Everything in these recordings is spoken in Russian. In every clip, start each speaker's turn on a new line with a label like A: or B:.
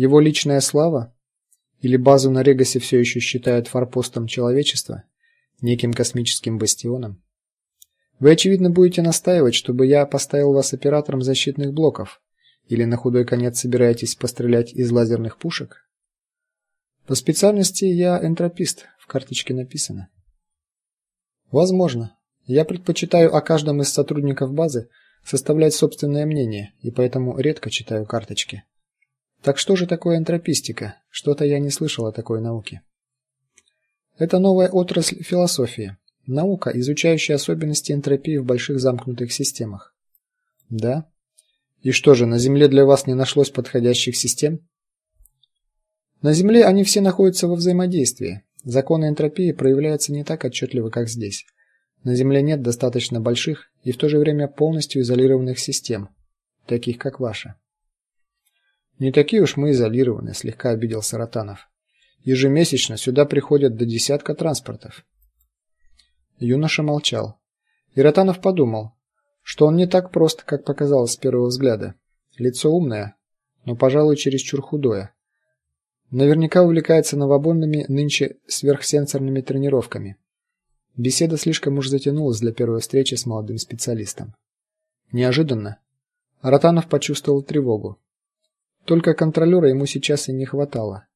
A: Его личная слава или базу на Регасе все еще считают форпостом человечества, неким космическим бастионом? Вы очевидно будете настаивать, чтобы я поставил вас оператором защитных блоков, или на худой конец собираетесь пострелять из лазерных пушек? По специальности я энтропист, в карточке написано. Возможно. Я предпочитаю о каждом из сотрудников базы составлять собственное мнение, и поэтому редко читаю карточки. Так что же такое энтропистика? Что-то я не слышал о такой науке. Это новая отрасль философии. Наука, изучающая особенности энтропии в больших замкнутых системах. Да? И что же, на Земле для вас не нашлось подходящих систем? На Земле они все находятся во взаимодействии. Законы энтропии проявляются не так отчетливо, как здесь. На Земле нет достаточно больших и в то же время полностью изолированных систем, таких как ваша. Не такие уж мы изолированные, слегка обиделся Ротанов. Ежемесячно сюда приходят до десятка транспортов. Юноша молчал. И Ротанов подумал, что он не так прост, как показалось с первого взгляда. Лицо умное, но, пожалуй, чересчур худое. Наверняка увлекается новобонными нынче сверхсенсорными тренировками. Беседа слишком уж затянулась для первой встречи с молодым специалистом. Неожиданно Ротанов почувствовал тревогу. Только контролера ему сейчас и не хватало.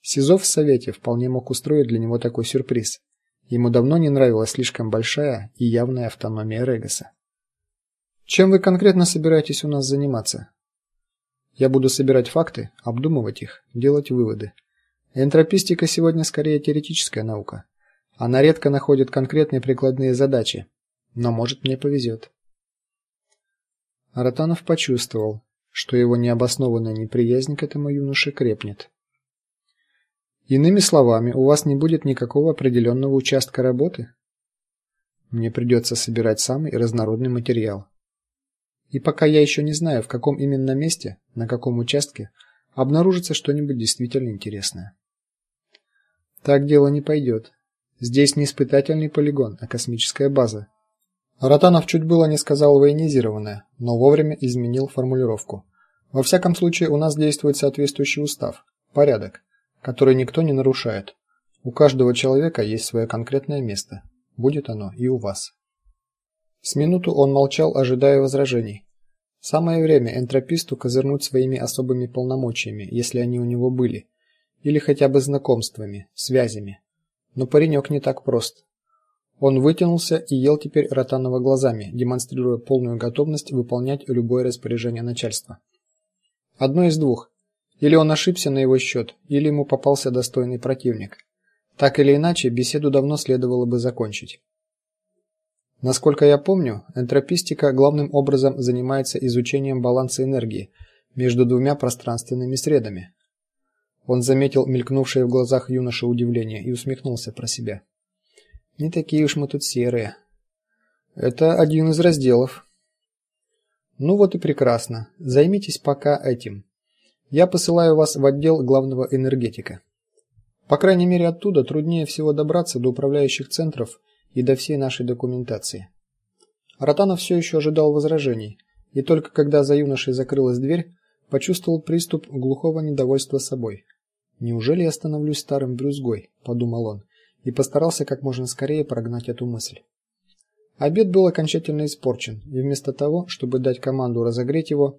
A: Сизов в совете вполне мог устроить для него такой сюрприз. Ему давно не нравилась слишком большая и явная автономия Регаса. Чем вы конкретно собираетесь у нас заниматься? Я буду собирать факты, обдумывать их, делать выводы. Энтропистика сегодня скорее теоретическая наука. Она редко находит конкретные прикладные задачи, но может мне повезет. Аратанов почувствовал, что его необоснованная неприязнь к этому юноше крепнет. Иными словами, у вас не будет никакого определенного участка работы. Мне придется собирать самый разнородный материал. И пока я еще не знаю, в каком именно месте, на каком участке обнаружится что-нибудь действительно интересное. Так дело не пойдет. Здесь не испытательный полигон, а космическая база. Ротанов чуть было не сказал военизированная, но вовремя изменил формулировку. Во всяком случае, у нас действует соответствующий устав, порядок, который никто не нарушает. У каждого человека есть свое конкретное место. Будет оно и у вас. С минуту он молчал, ожидая возражений. Самое время энтрописту козырнуть своими особыми полномочиями, если они у него были, или хотя бы знакомствами, связями. Но паренек не так прост. Он вытянулся и ел теперь Ротанова глазами, демонстрируя полную готовность выполнять любое распоряжение начальства. Одно из двух: или он ошибся на его счет, или ему попался достойный противник. Так или иначе, беседу давно следовало бы закончить. Насколько я помню, энтропистика главным образом занимается изучением баланса энергии между двумя пространственными средами. Он заметил мелькнувшее в глазах юноши удивление и усмехнулся про себя. Не такие уж мы тут серые. Это один из разделов. Ну вот и прекрасно. Займитесь пока этим. Я посылаю вас в отдел главного энергетика. По крайней мере, оттуда труднее всего добраться до управляющих центров и до всей нашей документации. Ротанов все еще ожидал возражений, и только когда за юношей закрылась дверь, почувствовал приступ глухого недовольства собой. Неужели я становлюсь старым брюзгой, подумал он, и постарался как можно скорее прогнать эту мысль. Обед был окончательно испорчен, и вместо того, чтобы дать команду разогреть его,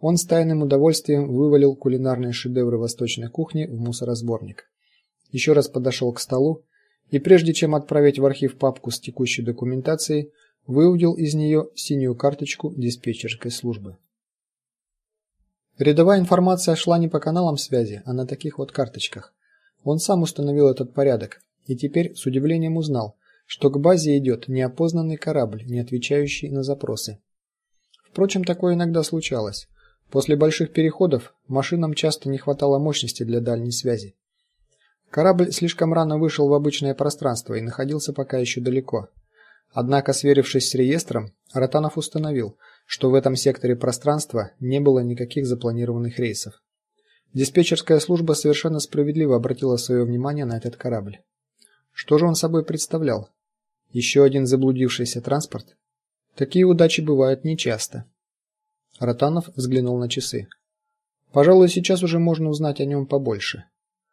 A: он с тайным удовольствием вывалил кулинарные шедевры восточной кухни в мусоросборник. Еще раз подошел к столу и прежде чем отправить в архив папку с текущей документацией, выудил из нее синюю карточку диспетчерской службы. Рядовая информация шла не по каналам связи, а на таких вот карточках. Он сам установил этот порядок и теперь с удивлением узнал, что к базе идет неопознанный корабль, не отвечающий на запросы. Впрочем, такое иногда случалось. После больших переходов машинам часто не хватало мощности для дальней связи. Корабль слишком рано вышел в обычное пространство и находился пока еще далеко. Однако, сверившись с реестром, Ротанов установил, что в этом секторе пространства не было никаких запланированных рейсов. Диспетчерская служба совершенно справедливо обратила свое внимание на этот корабль. Что же он собой представлял? Еще один заблудившийся транспорт? Такие удачи бывают нечасто. Ротанов взглянул на часы. Пожалуй, сейчас уже можно узнать о нем побольше.